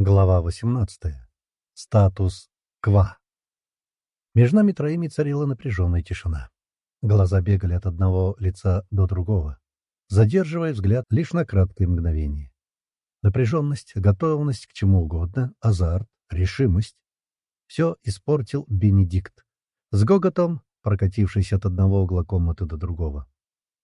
Глава 18. Статус Ква. Между нами троими царила напряженная тишина. Глаза бегали от одного лица до другого, задерживая взгляд лишь на краткое мгновение. Напряженность, готовность к чему угодно, азарт, решимость. Все испортил Бенедикт, с гоготом, прокатившись от одного угла комнаты до другого.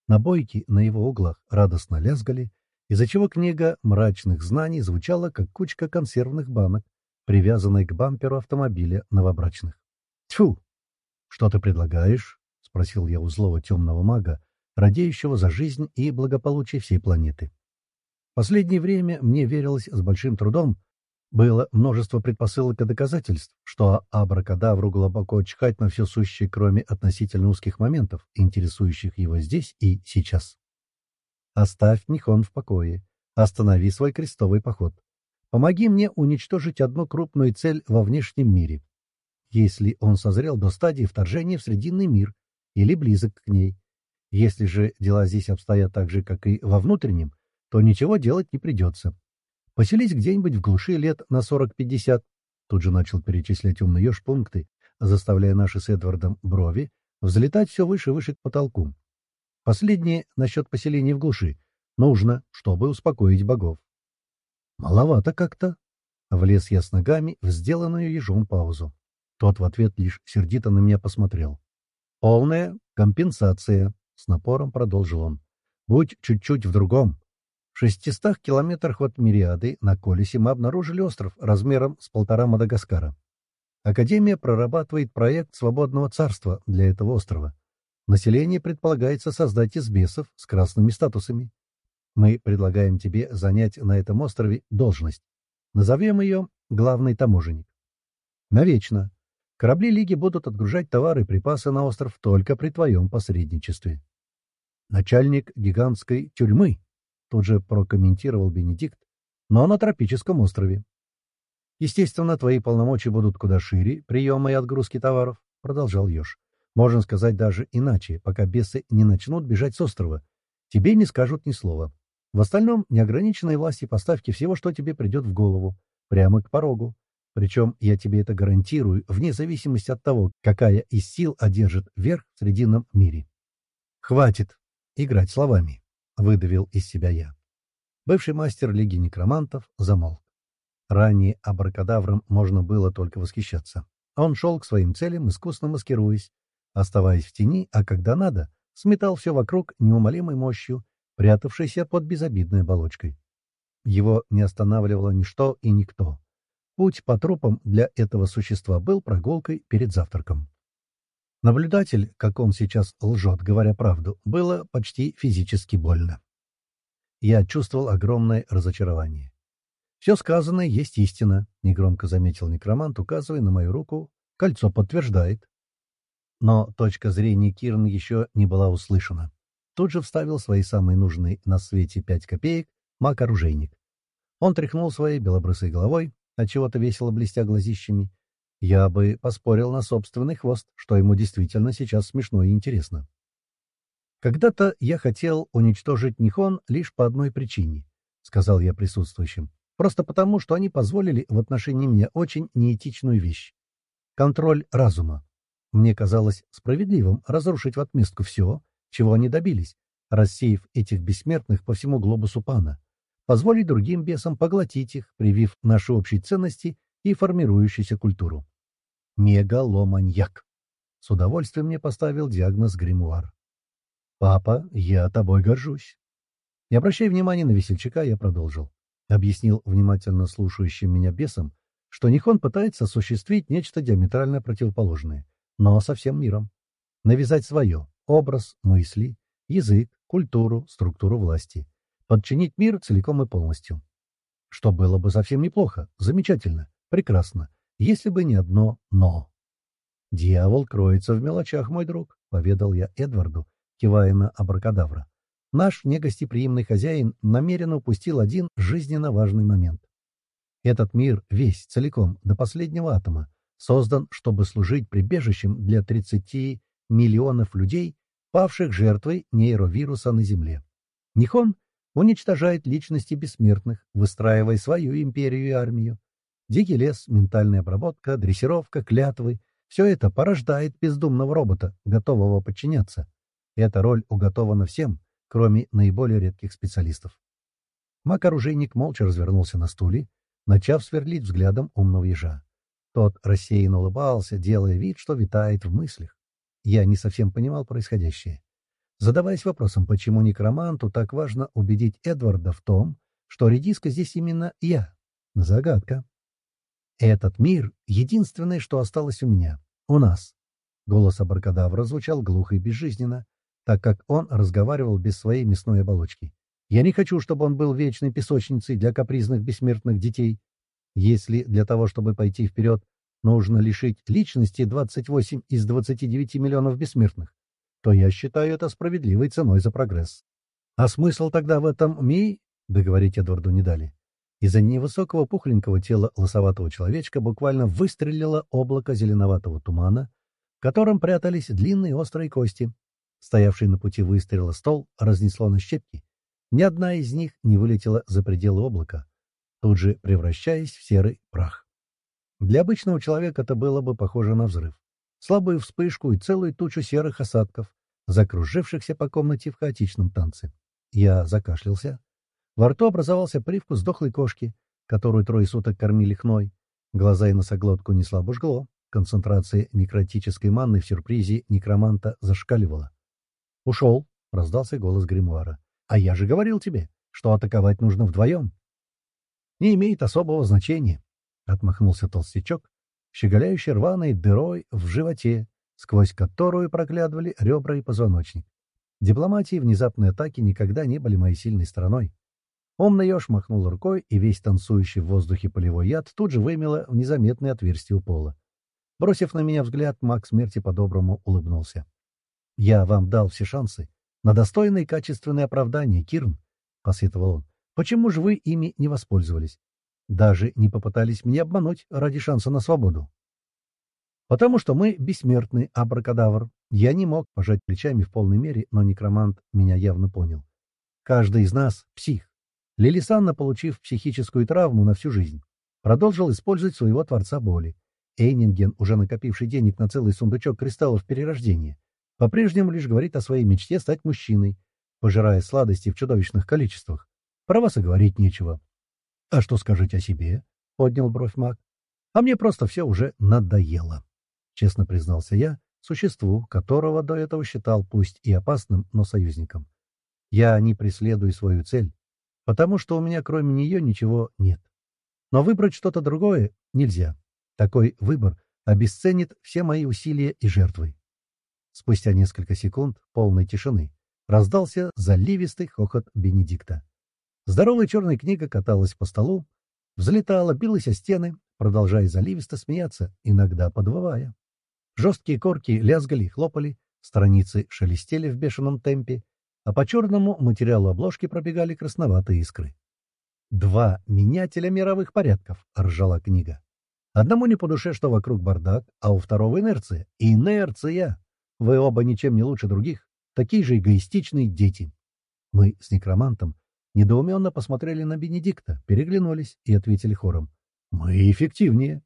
Набойки на его углах радостно лязгали, из-за чего книга мрачных знаний звучала, как кучка консервных банок, привязанной к бамперу автомобиля новобрачных. «Тьфу! Что ты предлагаешь?» — спросил я у злого темного мага, радеющего за жизнь и благополучие всей планеты. Последнее время мне верилось с большим трудом, было множество предпосылок и доказательств, что абракадавру глубоко чхать на все сущее, кроме относительно узких моментов, интересующих его здесь и сейчас. Оставь Нихон в покое. Останови свой крестовый поход. Помоги мне уничтожить одну крупную цель во внешнем мире. Если он созрел до стадии вторжения в Срединный мир или близок к ней. Если же дела здесь обстоят так же, как и во внутреннем, то ничего делать не придется. Поселись где-нибудь в глуши лет на 40-50. Тут же начал перечислять умный еж пункты, заставляя наши с Эдвардом брови взлетать все выше и выше к потолку. Последнее насчет поселения в глуши. Нужно, чтобы успокоить богов. Маловато как-то. Влез я с ногами в сделанную ежом паузу. Тот в ответ лишь сердито на меня посмотрел. «Полная компенсация», — с напором продолжил он. «Будь чуть-чуть в другом. В шестистах километрах от Мириады на Колесе мы обнаружили остров размером с полтора Мадагаскара. Академия прорабатывает проект свободного царства для этого острова. Население предполагается создать из бесов с красными статусами. Мы предлагаем тебе занять на этом острове должность. Назовем ее «Главный таможенник». Навечно. Корабли Лиги будут отгружать товары и припасы на остров только при твоем посредничестве. Начальник гигантской тюрьмы, тут же прокомментировал Бенедикт, но на тропическом острове. Естественно, твои полномочия будут куда шире приема и отгрузки товаров, продолжал Ёж. Можно сказать даже иначе, пока бесы не начнут бежать с острова. Тебе не скажут ни слова. В остальном неограниченной власти поставки всего, что тебе придет в голову, прямо к порогу. Причем я тебе это гарантирую, вне зависимости от того, какая из сил одержит верх в Срединном мире. «Хватит играть словами», — выдавил из себя я. Бывший мастер Лиги Некромантов замолк. Ранее абракадавром можно было только восхищаться. Он шел к своим целям, искусно маскируясь, оставаясь в тени, а когда надо, сметал все вокруг неумолимой мощью, прятавшейся под безобидной оболочкой. Его не останавливало ничто и никто. Путь по трупам для этого существа был прогулкой перед завтраком. Наблюдатель, как он сейчас лжет, говоря правду, было почти физически больно. Я чувствовал огромное разочарование. «Все сказанное есть истина», — негромко заметил некромант, указывая на мою руку. «Кольцо подтверждает». Но точка зрения Кирн еще не была услышана. Тут же вставил свои самые нужные на свете пять копеек маг-оружейник. Он тряхнул своей белобрысой головой, отчего-то весело блестя глазищами. Я бы поспорил на собственный хвост, что ему действительно сейчас смешно и интересно. «Когда-то я хотел уничтожить Нихон лишь по одной причине», — сказал я присутствующим. «Просто потому, что они позволили в отношении меня очень неэтичную вещь. Контроль разума. Мне казалось справедливым разрушить в отместку все, чего они добились, рассеяв этих бессмертных по всему глобусу пана, позволить другим бесам поглотить их, привив наши общие ценности и формирующуюся культуру. Мегаломаньяк. С удовольствием мне поставил диагноз гримуар. «Папа, я тобой горжусь». Не обращая внимания на весельчака, я продолжил. Объяснил внимательно слушающим меня бесам, что Нихон пытается осуществить нечто диаметрально противоположное но со всем миром. Навязать свое — образ, мысли, язык, культуру, структуру власти. Подчинить мир целиком и полностью. Что было бы совсем неплохо, замечательно, прекрасно, если бы не одно «но». «Дьявол кроется в мелочах, мой друг», — поведал я Эдварду, кивая на абракадавра. Наш негостеприимный хозяин намеренно упустил один жизненно важный момент. Этот мир весь, целиком, до последнего атома, создан, чтобы служить прибежищем для 30 миллионов людей, павших жертвой нейровируса на Земле. Нихон уничтожает личности бессмертных, выстраивая свою империю и армию. Дикий лес, ментальная обработка, дрессировка, клятвы — все это порождает бездумного робота, готового подчиняться. Эта роль уготована всем, кроме наиболее редких специалистов. Маг-оружейник молча развернулся на стуле, начав сверлить взглядом умного ежа. Тот рассеянно улыбался, делая вид, что витает в мыслях. Я не совсем понимал происходящее. Задаваясь вопросом, почему некроманту так важно убедить Эдварда в том, что редиска здесь именно я. Загадка. «Этот мир — единственное, что осталось у меня. У нас». Голос абракадавра звучал глухо и безжизненно, так как он разговаривал без своей мясной оболочки. «Я не хочу, чтобы он был вечной песочницей для капризных бессмертных детей. Если для того, чтобы пойти вперед, нужно лишить личности 28 из 29 миллионов бессмертных, то я считаю это справедливой ценой за прогресс. А смысл тогда в этом ми... Договорить Эдварду не дали. Из-за невысокого пухленького тела лосоватого человечка буквально выстрелило облако зеленоватого тумана, в котором прятались длинные острые кости. Стоявший на пути выстрела стол разнесло на щепки. Ни одна из них не вылетела за пределы облака, тут же превращаясь в серый прах. Для обычного человека это было бы похоже на взрыв. Слабую вспышку и целую тучу серых осадков, закружившихся по комнате в хаотичном танце. Я закашлялся. Во рту образовался привкус дохлой кошки, которую трое суток кормили хной. Глаза и носоглотку неслабо жгло. Концентрация некротической манны в сюрпризе некроманта зашкаливала. «Ушел», — раздался голос гримуара. «А я же говорил тебе, что атаковать нужно вдвоем». «Не имеет особого значения», — отмахнулся толстячок, щеголяющий рваной дырой в животе, сквозь которую проглядывали ребра и позвоночник. Дипломатии внезапные атаки никогда не были моей сильной стороной. Умный еж махнул рукой, и весь танцующий в воздухе полевой яд тут же вымело в незаметное отверстие у пола. Бросив на меня взгляд, маг смерти по-доброму улыбнулся. — Я вам дал все шансы на достойное и качественное оправдание, Кирн, — посетовал он. — Почему же вы ими не воспользовались? Даже не попытались меня обмануть ради шанса на свободу. — Потому что мы бессмертный абракадавр. Я не мог пожать плечами в полной мере, но некромант меня явно понял. Каждый из нас — псих. Лилисанна, получив психическую травму на всю жизнь, продолжил использовать своего творца боли. Эйнинген, уже накопивший денег на целый сундучок кристаллов перерождения, по-прежнему лишь говорит о своей мечте стать мужчиной, пожирая сладости в чудовищных количествах. Про вас и говорить нечего. — А что скажете о себе? — поднял бровь маг. — А мне просто все уже надоело, — честно признался я, существу, которого до этого считал пусть и опасным, но союзником. Я не преследую свою цель, потому что у меня кроме нее ничего нет. Но выбрать что-то другое нельзя. Такой выбор обесценит все мои усилия и жертвы. Спустя несколько секунд полной тишины раздался заливистый хохот Бенедикта. Здоровая черная книга каталась по столу, взлетала, билась о стены, продолжая заливисто смеяться, иногда подвывая. Жесткие корки лязгали и хлопали, страницы шелестели в бешеном темпе, а по черному материалу обложки пробегали красноватые искры. «Два менятеля мировых порядков», — ржала книга. «Одному не по душе, что вокруг бардак, а у второго инерция. Инерция! Вы оба ничем не лучше других, такие же эгоистичные дети». Мы с некромантом недоуменно посмотрели на Бенедикта, переглянулись и ответили хором. «Мы эффективнее».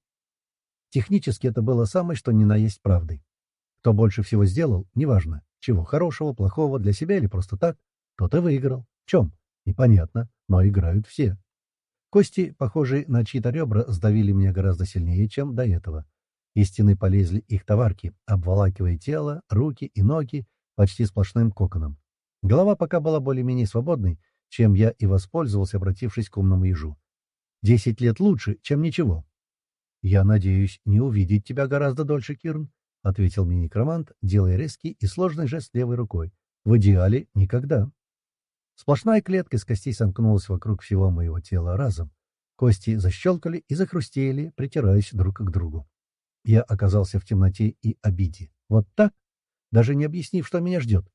Технически это было самое, что ни на есть правдой. Кто больше всего сделал, неважно. Чего хорошего, плохого, для себя или просто так, тот и выиграл. В чем? Непонятно, но играют все. Кости, похожие на чьи-то ребра, сдавили меня гораздо сильнее, чем до этого. Из стены полезли их товарки, обволакивая тело, руки и ноги почти сплошным коконом. Голова пока была более-менее свободной, чем я и воспользовался, обратившись к умному ежу. Десять лет лучше, чем ничего. Я надеюсь не увидеть тебя гораздо дольше, Кирн, — ответил мне некромант, делая резкий и сложный жест левой рукой. «В идеале никогда». Сплошная клетка из костей сомкнулась вокруг всего моего тела разом. Кости защелкали и захрустели, притираясь друг к другу. Я оказался в темноте и обиде. Вот так? Даже не объяснив, что меня ждет.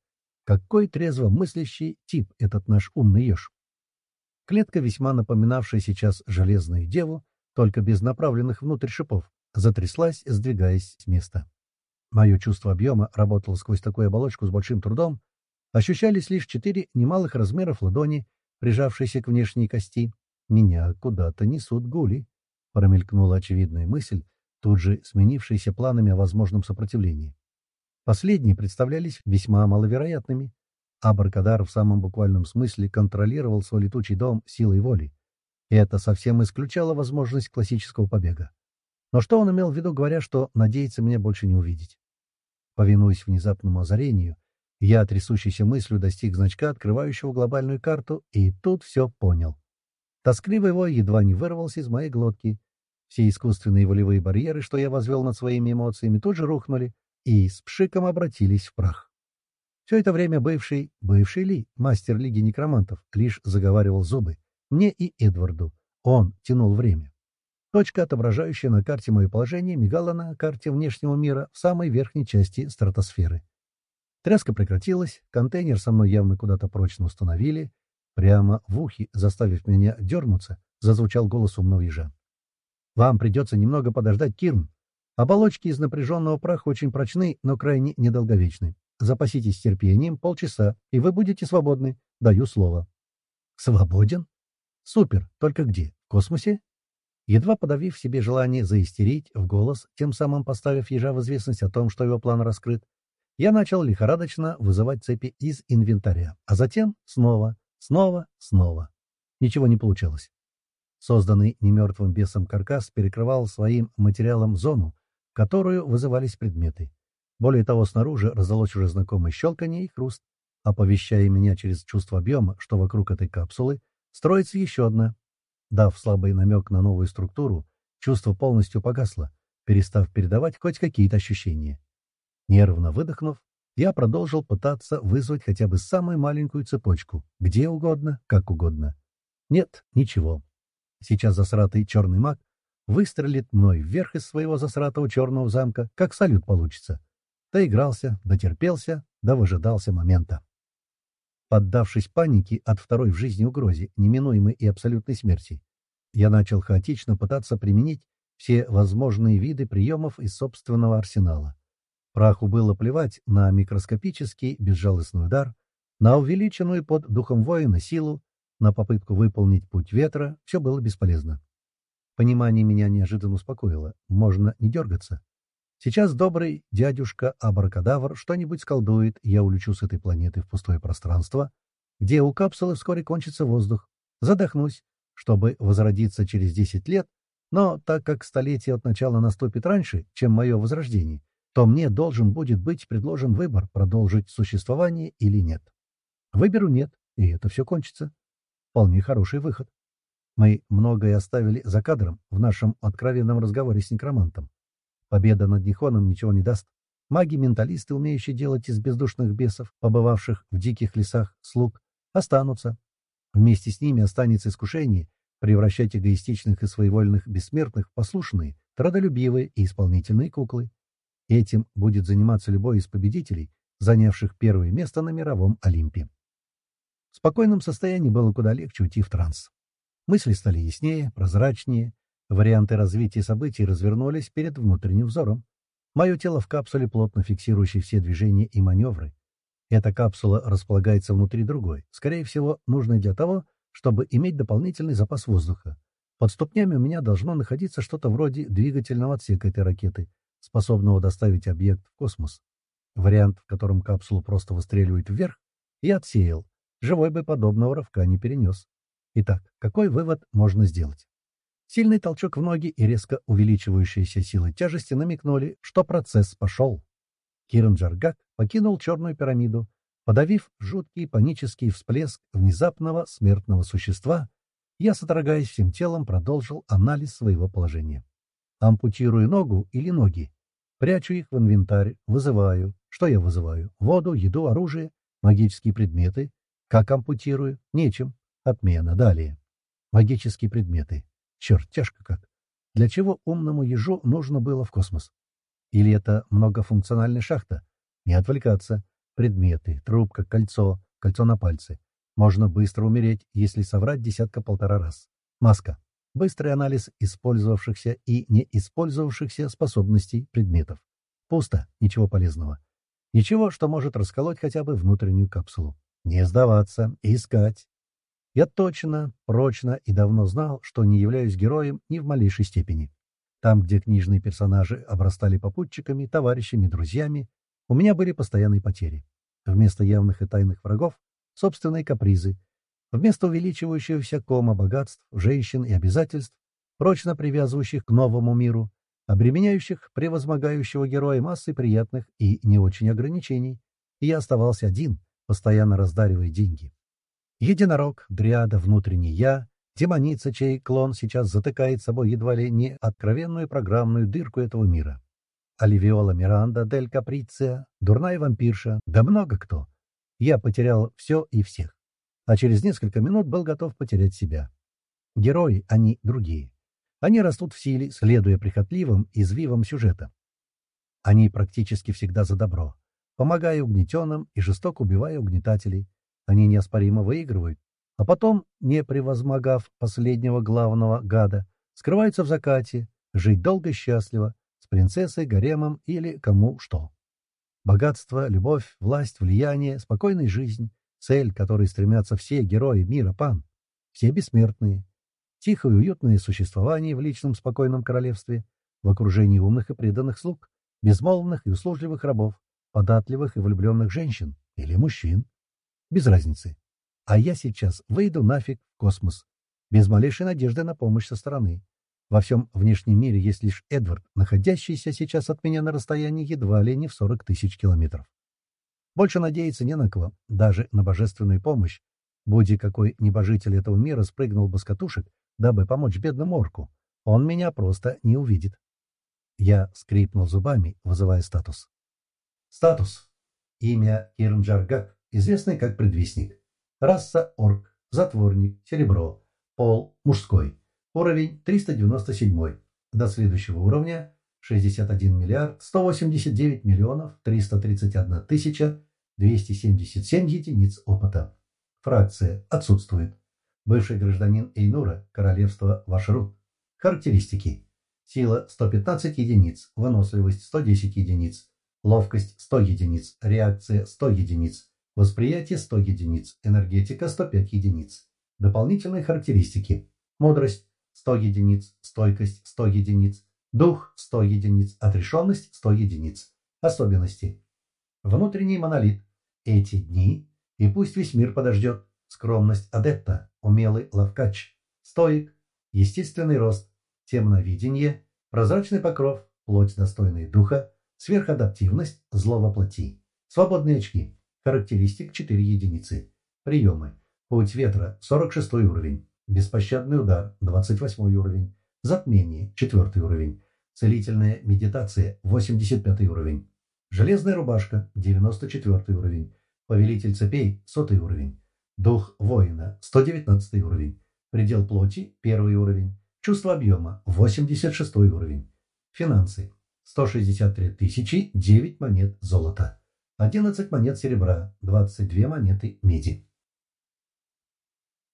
Какой трезво мыслящий тип этот наш умный еж. Клетка, весьма напоминавшая сейчас железную деву, только без направленных внутрь шипов, затряслась, сдвигаясь с места. Мое чувство объема работало сквозь такую оболочку с большим трудом. Ощущались лишь четыре немалых размеров ладони, прижавшиеся к внешней кости. Меня куда-то несут гули. Промелькнула очевидная мысль, тут же сменившаяся планами о возможном сопротивлении. Последние представлялись весьма маловероятными, а Баркадар в самом буквальном смысле контролировал свой летучий дом силой воли. И это совсем исключало возможность классического побега. Но что он имел в виду, говоря, что надеется меня больше не увидеть? Повинуясь внезапному озарению, я трясущейся мыслью достиг значка, открывающего глобальную карту, и тут все понял. Тоскливый вой едва не вырвался из моей глотки. Все искусственные волевые барьеры, что я возвел над своими эмоциями, тут же рухнули и с пшиком обратились в прах. Все это время бывший, бывший Ли, мастер Лиги Некромантов, лишь заговаривал зубы. Мне и Эдварду. Он тянул время. Точка, отображающая на карте мое положение, мигала на карте внешнего мира в самой верхней части стратосферы. Тряска прекратилась, контейнер со мной явно куда-то прочно установили. Прямо в ухе, заставив меня дернуться, зазвучал голос умного ежа. «Вам придется немного подождать, Кирн. Оболочки из напряженного праха очень прочны, но крайне недолговечны. Запаситесь терпением полчаса, и вы будете свободны. Даю слово». «Свободен? Супер. Только где? В космосе?» Едва подавив себе желание заистерить в голос, тем самым поставив ежа в известность о том, что его план раскрыт, я начал лихорадочно вызывать цепи из инвентаря, а затем снова, снова, снова. Ничего не получалось. Созданный немертвым бесом каркас перекрывал своим материалом зону, которую вызывались предметы. Более того, снаружи раздалось уже знакомое щелканье и хруст, оповещая меня через чувство объема, что вокруг этой капсулы строится еще одна, Дав слабый намек на новую структуру, чувство полностью погасло, перестав передавать хоть какие-то ощущения. Нервно выдохнув, я продолжил пытаться вызвать хотя бы самую маленькую цепочку, где угодно, как угодно. Нет, ничего. Сейчас засратый черный маг выстрелит мной вверх из своего засратого черного замка, как салют получится. Доигрался, дотерпелся, да выжидался момента. Поддавшись панике от второй в жизни угрозе, неминуемой и абсолютной смерти, я начал хаотично пытаться применить все возможные виды приемов из собственного арсенала. Праху было плевать на микроскопический безжалостный удар, на увеличенную под духом воина силу, на попытку выполнить путь ветра, все было бесполезно. Понимание меня неожиданно успокоило. Можно не дергаться. Сейчас добрый дядюшка Абракадавр что-нибудь сколдует, я улечу с этой планеты в пустое пространство, где у капсулы вскоре кончится воздух. Задохнусь, чтобы возродиться через десять лет, но так как столетие от начала наступит раньше, чем мое возрождение, то мне должен будет быть предложен выбор, продолжить существование или нет. Выберу нет, и это все кончится. Вполне хороший выход. Мы многое оставили за кадром в нашем откровенном разговоре с некромантом. Победа над Нихоном ничего не даст. Маги-менталисты, умеющие делать из бездушных бесов, побывавших в диких лесах, слуг, останутся. Вместе с ними останется искушение превращать эгоистичных и своевольных бессмертных в послушные, трудолюбивые и исполнительные куклы. Этим будет заниматься любой из победителей, занявших первое место на мировом Олимпе. В спокойном состоянии было куда легче уйти в транс. Мысли стали яснее, прозрачнее, Варианты развития событий развернулись перед внутренним взором. Мое тело в капсуле, плотно фиксирующей все движения и маневры. Эта капсула располагается внутри другой, скорее всего, нужной для того, чтобы иметь дополнительный запас воздуха. Под ступнями у меня должно находиться что-то вроде двигательного отсека этой ракеты, способного доставить объект в космос. Вариант, в котором капсулу просто выстреливает вверх, я отсеял. Живой бы подобного рывка не перенес. Итак, какой вывод можно сделать? Сильный толчок в ноги и резко увеличивающаяся сила тяжести намекнули, что процесс пошел. Киран Джаргак покинул черную пирамиду, подавив жуткий панический всплеск внезапного смертного существа, я, содрогаясь всем телом, продолжил анализ своего положения. Ампутирую ногу или ноги, прячу их в инвентарь, вызываю. Что я вызываю? Воду, еду, оружие, магические предметы. Как ампутирую? Нечем. Отмена. Далее. Магические предметы. Черт, тяжко как. Для чего умному ежу нужно было в космос? Или это многофункциональная шахта? Не отвлекаться. Предметы, трубка, кольцо, кольцо на пальце. Можно быстро умереть, если соврать десятка-полтора раз. Маска. Быстрый анализ использовавшихся и не использовавшихся способностей предметов. Пусто, ничего полезного. Ничего, что может расколоть хотя бы внутреннюю капсулу. Не сдаваться, искать. Я точно, прочно и давно знал, что не являюсь героем ни в малейшей степени. Там, где книжные персонажи обрастали попутчиками, товарищами, друзьями, у меня были постоянные потери. Вместо явных и тайных врагов — собственные капризы. Вместо увеличивающегося кома богатств, женщин и обязательств, прочно привязывающих к новому миру, обременяющих превозмогающего героя массой приятных и не очень ограничений, я оставался один, постоянно раздаривая деньги. Единорог, дриада, внутренний я, демоница, чей клон сейчас затыкает собой едва ли не откровенную программную дырку этого мира. Оливиола Миранда, Дель Каприция, дурная вампирша, да много кто. Я потерял все и всех. А через несколько минут был готов потерять себя. Герои, они другие. Они растут в силе, следуя прихотливым извивам сюжета. Они практически всегда за добро, помогая угнетенным и жестоко убивая угнетателей. Они неоспоримо выигрывают, а потом, не превозмогав последнего главного гада, скрываются в закате, жить долго и счастливо, с принцессой, гаремом или кому что. Богатство, любовь, власть, влияние, спокойная жизнь — цель, которой стремятся все герои мира пан, все бессмертные. Тихое и уютное существование в личном спокойном королевстве, в окружении умных и преданных слуг, безмолвных и услужливых рабов, податливых и влюбленных женщин или мужчин. Без разницы. А я сейчас выйду нафиг в космос, без малейшей надежды на помощь со стороны. Во всем внешнем мире есть лишь Эдвард, находящийся сейчас от меня на расстоянии едва ли не в 40 тысяч километров. Больше надеяться не на кого, даже на божественную помощь. Будь какой небожитель этого мира спрыгнул бы с катушек, дабы помочь бедному орку, он меня просто не увидит. Я скрипнул зубами, вызывая статус. Статус. Имя Кирнджаргак, известный как предвестник. Раса орк, затворник, серебро. Пол мужской. Уровень 397. До следующего уровня 61 миллиард 189 миллионов 331 тысяча 277 единиц опыта. Фракция отсутствует. Бывший гражданин Эйнура, королевство Вашрут. Характеристики. Сила 115 единиц, выносливость 110 единиц, ловкость 100 единиц, реакция 100 единиц, восприятие 100 единиц, энергетика 105 единиц. Дополнительные характеристики. Мудрость 100 единиц, стойкость 100 единиц, дух 100 единиц, отрешенность 100 единиц. Особенности. Внутренний монолит. Эти дни, и пусть весь мир подождет. Скромность адепта, умелый ловкач. Стоик, естественный рост, темновидение, прозрачный покров, плоть достойная духа, сверхадаптивность, зло воплоти. Свободные очки. Характеристик 4 единицы. Приемы. Путь ветра, 46 уровень. Беспощадный удар, 28 уровень. Затмение, 4 уровень. Целительная медитация, 85 уровень. Железная рубашка, 94 уровень. Повелитель цепей, 100 уровень. Дух воина, 119 уровень. Предел плоти, 1 уровень. Чувство объема, 86 уровень. Финансы, 163 тысячи 9 монет золота. 11 монет серебра, 22 монеты меди.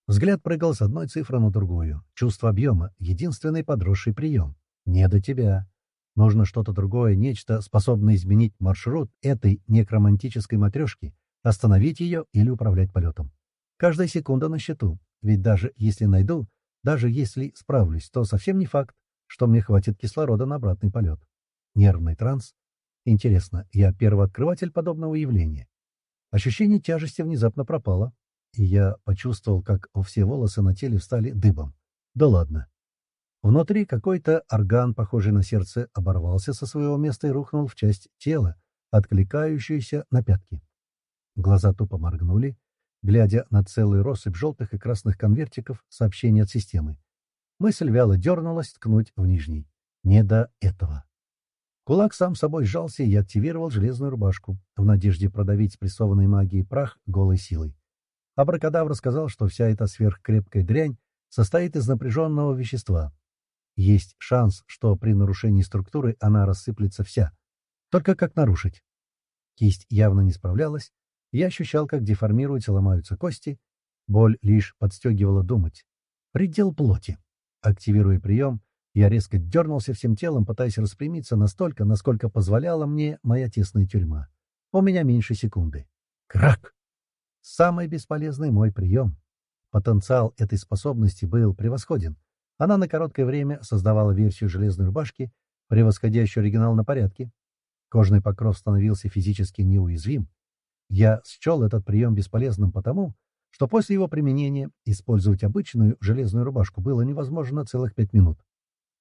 Взгляд прыгал с одной цифры на другую. Чувство объема — единственный подросший прием. Не до тебя. Нужно что-то другое, нечто, способное изменить маршрут этой некромантической матрешки, остановить ее или управлять полетом. Каждая секунда на счету, ведь даже если найду, даже если справлюсь, то совсем не факт, что мне хватит кислорода на обратный полет. Нервный транс. Интересно, я первооткрыватель подобного явления. Ощущение тяжести внезапно пропало, и я почувствовал, как все волосы на теле встали дыбом. Да ладно. Внутри какой-то орган, похожий на сердце, оборвался со своего места и рухнул в часть тела, откликающуюся на пятки. Глаза тупо моргнули, глядя на целую россыпь желтых и красных конвертиков сообщений от системы. Мысль вяло дернулась ткнуть в нижний. Не до этого. Кулак сам собой сжался и активировал железную рубашку, в надежде продавить спрессованной магией прах голой силой. Абракадавр сказал, что вся эта сверхкрепкая дрянь состоит из напряженного вещества. Есть шанс, что при нарушении структуры она рассыплется вся. Только как нарушить? Кисть явно не справлялась. Я ощущал, как деформируются, ломаются кости. Боль лишь подстегивала думать. Предел плоти. Активируя прием, я резко дернулся всем телом, пытаясь распрямиться настолько, насколько позволяла мне моя тесная тюрьма. У меня меньше секунды. Крак! Самый бесполезный мой прием. Потенциал этой способности был превосходен. Она на короткое время создавала версию железной рубашки, превосходящую оригинал на порядке. Кожный покров становился физически неуязвим. Я счел этот прием бесполезным потому, что после его применения использовать обычную железную рубашку было невозможно целых пять минут.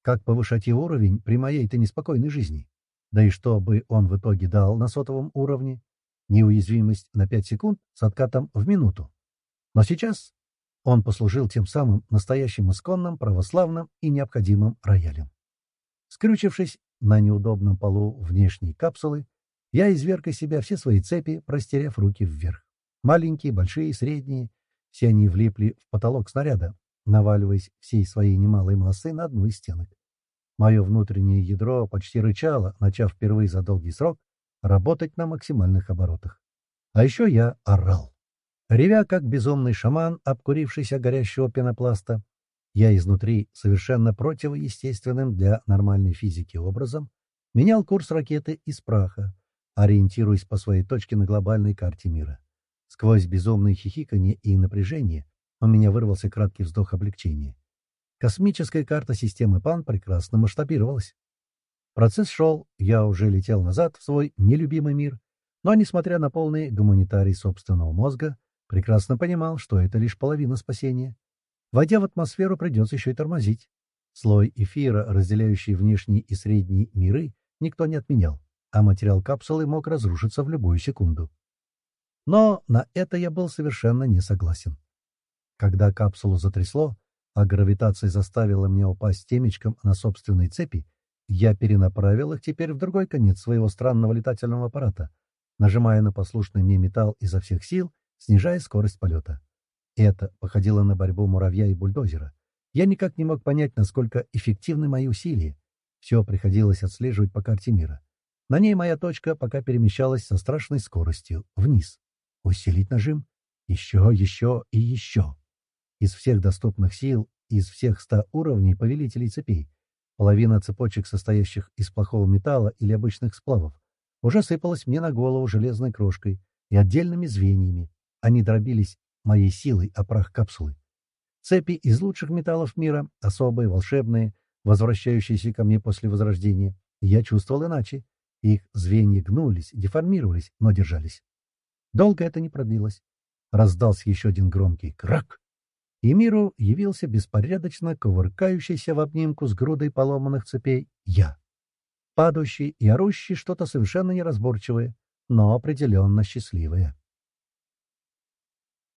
Как повышать его уровень при моей-то неспокойной жизни? Да и что бы он в итоге дал на сотовом уровне? Неуязвимость на пять секунд с откатом в минуту. Но сейчас он послужил тем самым настоящим исконным, православным и необходимым роялем. Скрючившись на неудобном полу внешней капсулы, я изверг из себя все свои цепи, простерев руки вверх. Маленькие, большие, средние. Все они влипли в потолок снаряда, наваливаясь всей своей немалой массой на одну из стенок. Мое внутреннее ядро почти рычало, начав впервые за долгий срок работать на максимальных оборотах. А еще я орал. Ревя, как безумный шаман, обкурившийся горящего пенопласта, я изнутри, совершенно противоестественным для нормальной физики образом, менял курс ракеты из праха, ориентируясь по своей точке на глобальной карте мира. Сквозь безумные хихиканье и напряжение у меня вырвался краткий вздох облегчения. Космическая карта системы ПАН прекрасно масштабировалась. Процесс шел, я уже летел назад в свой нелюбимый мир, но, несмотря на полный гуманитарий собственного мозга, прекрасно понимал, что это лишь половина спасения. Войдя в атмосферу, придется еще и тормозить. Слой эфира, разделяющий внешний и средний миры, никто не отменял, а материал капсулы мог разрушиться в любую секунду. Но на это я был совершенно не согласен. Когда капсулу затрясло, а гравитация заставила меня упасть темечком на собственной цепи, я перенаправил их теперь в другой конец своего странного летательного аппарата, нажимая на послушный мне металл изо всех сил, снижая скорость полета. Это походило на борьбу муравья и бульдозера. Я никак не мог понять, насколько эффективны мои усилия. Все приходилось отслеживать по карте мира. На ней моя точка пока перемещалась со страшной скоростью, вниз. Усилить нажим. Еще, еще и еще. Из всех доступных сил, из всех ста уровней повелителей цепей, половина цепочек, состоящих из плохого металла или обычных сплавов, уже сыпалась мне на голову железной крошкой и отдельными звеньями. Они дробились моей силой о прах капсулы. Цепи из лучших металлов мира, особые, волшебные, возвращающиеся ко мне после возрождения, я чувствовал иначе. Их звенья гнулись, деформировались, но держались. Долго это не продлилось. Раздался еще один громкий крак, и миру явился беспорядочно кувыркающийся в обнимку с грудой поломанных цепей я. Падающий и орущий что-то совершенно неразборчивое, но определенно счастливое.